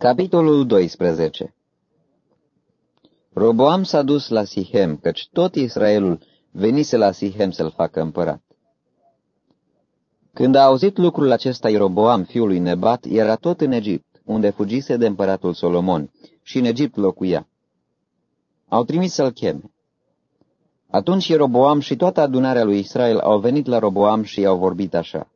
Capitolul 12 Roboam s-a dus la Sihem, căci tot Israelul venise la Sihem să-l facă împărat. Când a auzit lucrul acesta Roboam, fiul lui Nebat, era tot în Egipt, unde fugise de împăratul Solomon, și în Egipt locuia. Au trimis să-l cheme. Atunci Roboam și toată adunarea lui Israel au venit la Roboam și i-au vorbit așa.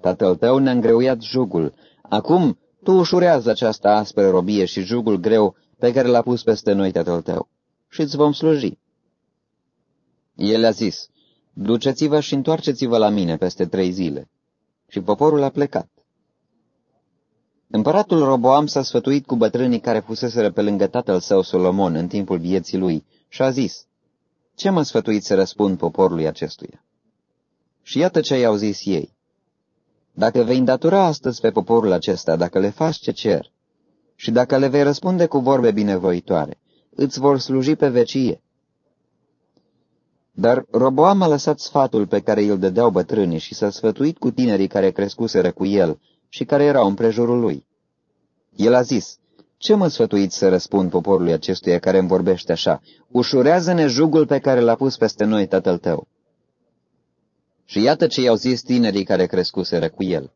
Tatăl tău ne-a îngreuiat jugul. Acum tu ușurează această asperă robie și jugul greu pe care l-a pus peste noi tatăl tău și îți vom sluji. El a zis, duceți-vă și întoarceți-vă la mine peste trei zile. Și poporul a plecat. Împăratul Roboam s-a sfătuit cu bătrânii care fuseseră pe lângă tatăl său Solomon în timpul vieții lui și a zis, Ce mă sfătuit să răspund poporului acestuia? Și iată ce i-au zis ei. Dacă vei îndatura astăzi pe poporul acesta, dacă le faci ce cer, și dacă le vei răspunde cu vorbe binevoitoare, îți vor sluji pe vecie. Dar Roboam a lăsat sfatul pe care îl dădeau bătrânii și s-a sfătuit cu tinerii care crescuseră cu el și care erau în prejurul lui. El a zis, ce mă sfătuiți să răspund poporului acestuia care îmi vorbește așa? Ușurează-ne jugul pe care l-a pus peste noi tatăl tău. Și iată ce i-au zis tinerii care crescuseră cu el.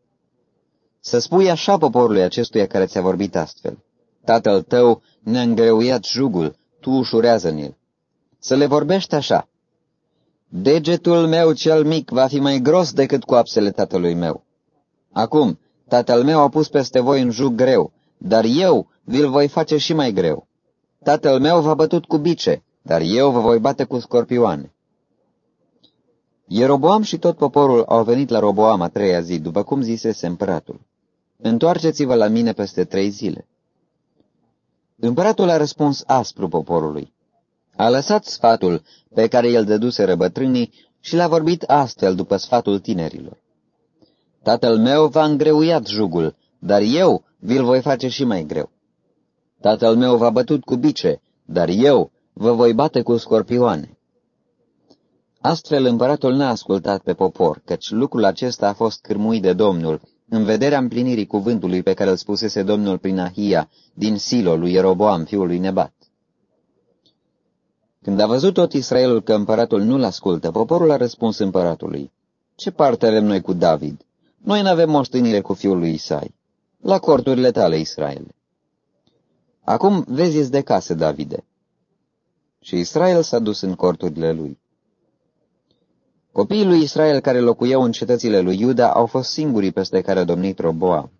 Să spui așa poporului acestuia care ți-a vorbit astfel. Tatăl tău ne-a îngreuiat jugul, tu ușurează-ne-l. Să le vorbești așa. Degetul meu cel mic va fi mai gros decât coapsele tatălui meu. Acum, tatăl meu a pus peste voi un jug greu, dar eu vi-l voi face și mai greu. Tatăl meu v-a bătut cu bice, dar eu vă voi bate cu scorpioane. Ieroboam și tot poporul au venit la Roboam a treia zi, după cum zisese împăratul. Întoarceți-vă la mine peste trei zile. Împăratul a răspuns aspru poporului. A lăsat sfatul pe care el dăduse răbătrânii și l-a vorbit astfel după sfatul tinerilor. Tatăl meu v-a îngreuiat jugul, dar eu vi-l voi face și mai greu. Tatăl meu v-a bătut cu bice, dar eu vă voi bate cu scorpioane. Astfel împăratul n-a ascultat pe popor, căci lucrul acesta a fost cârmuit de Domnul, în vederea împlinirii cuvântului pe care îl spusese Domnul prin Ahia, din Silo lui Ieroboam, fiul lui Nebat. Când a văzut tot Israelul că împăratul nu-l ascultă, poporul a răspuns împăratului, Ce parte avem noi cu David? Noi nu avem moștenire cu fiul lui Isai. La corturile tale, Israel. Acum vezi de casă, Davide. Și Israel s-a dus în corturile lui. Copiii lui Israel care locuiau în cetățile lui Iuda au fost singurii peste care a domnit Roboam.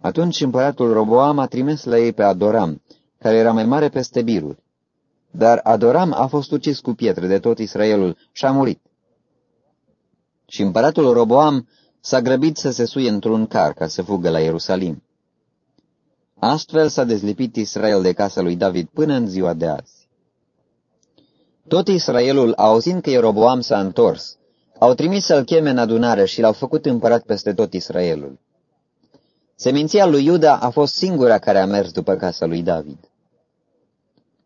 Atunci împăratul Roboam a trimis la ei pe Adoram, care era mai mare peste biruri. Dar Adoram a fost ucis cu pietre de tot Israelul și a murit. Și împăratul Roboam s-a grăbit să se suie într-un car ca să fugă la Ierusalim. Astfel s-a dezlipit Israel de casa lui David până în ziua de azi. Tot Israelul, auzind că Ieroboam s-a întors, au trimis să-l cheme în adunare și l-au făcut împărat peste tot Israelul. Seminția lui Iuda a fost singura care a mers după casa lui David.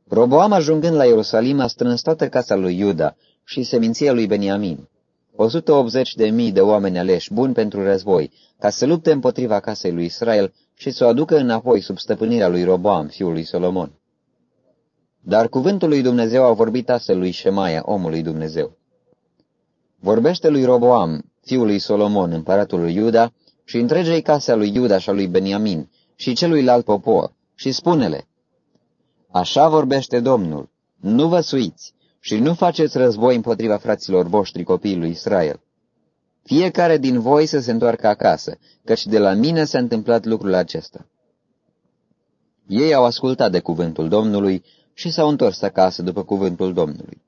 Roboam, ajungând la Ierusalim, a strâns toată casa lui Iuda și seminția lui Beniamin, 180 de mii de oameni aleși, buni pentru război, ca să lupte împotriva casei lui Israel și să o aducă înapoi sub stăpânirea lui Roboam, fiul lui Solomon. Dar cuvântul lui Dumnezeu a vorbit astfel lui Șemaia, omului Dumnezeu. Vorbește lui Roboam, fiul lui Solomon, împăratul lui Iuda, și întregei casea lui Iuda și a lui Beniamin, și celuilalt popor, și spune-le, Așa vorbește Domnul, nu vă suiți și nu faceți război împotriva fraților voștri copiii lui Israel. Fiecare din voi să se întoarcă acasă, căci de la mine s-a întâmplat lucrul acesta. Ei au ascultat de cuvântul Domnului și s-au întors acasă după cuvântul Domnului.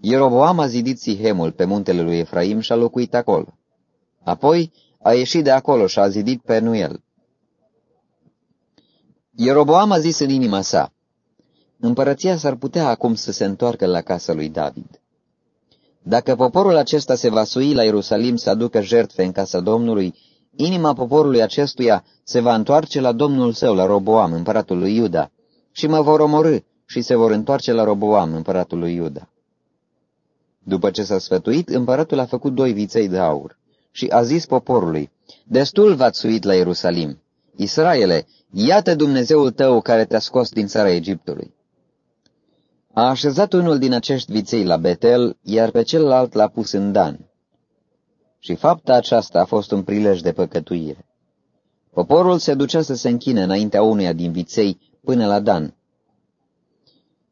Ieroboam a zidit Sihemul pe muntele lui Efraim și a locuit acolo. Apoi a ieșit de acolo și a zidit pe Nuel. Ieroboam a zis în inima sa, Împărăția s-ar putea acum să se întoarcă la casa lui David. Dacă poporul acesta se va sui la Ierusalim să aducă jertfe în casa Domnului, inima poporului acestuia se va întoarce la Domnul său, la Roboam, împăratul lui Iuda, și mă vor omorâ și se vor întoarce la Roboam, împăratul lui Iuda. După ce s-a sfătuit, împăratul a făcut doi viței de aur și a zis poporului, Destul v-ați suit la Ierusalim, Israele, iată Dumnezeul tău care te-a scos din țara Egiptului. A așezat unul din acești viței la Betel, iar pe celălalt l-a pus în Dan. Și fapta aceasta a fost un prilej de păcătuire. Poporul se ducea să se închine înaintea unuia din viței până la Dan.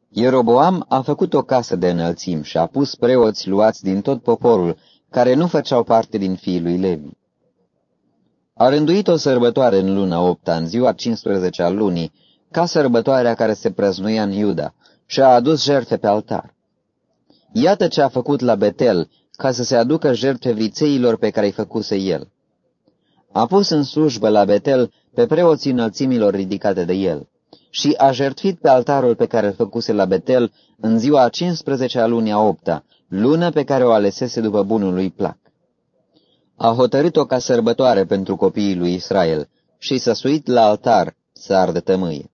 Ieroboam a făcut o casă de înălțim și a pus preoți luați din tot poporul, care nu făceau parte din fiii lui Levi. A rânduit o sărbătoare în luna opta, în ziua 15 a lunii, ca sărbătoarea care se prăznuia în Iuda, și a adus jertfe pe altar. Iată ce a făcut la Betel, ca să se aducă jertfe vițeilor pe care îi făcuse el. A pus în slujbă la Betel pe preoții înălțimilor ridicate de el și a jertfit pe altarul pe care îl făcuse la Betel în ziua a 15 a lunii a opta, lună pe care o alesese după bunul lui plac. A hotărât-o ca sărbătoare pentru copiii lui Israel și s-a suit la altar să ardă tămâie.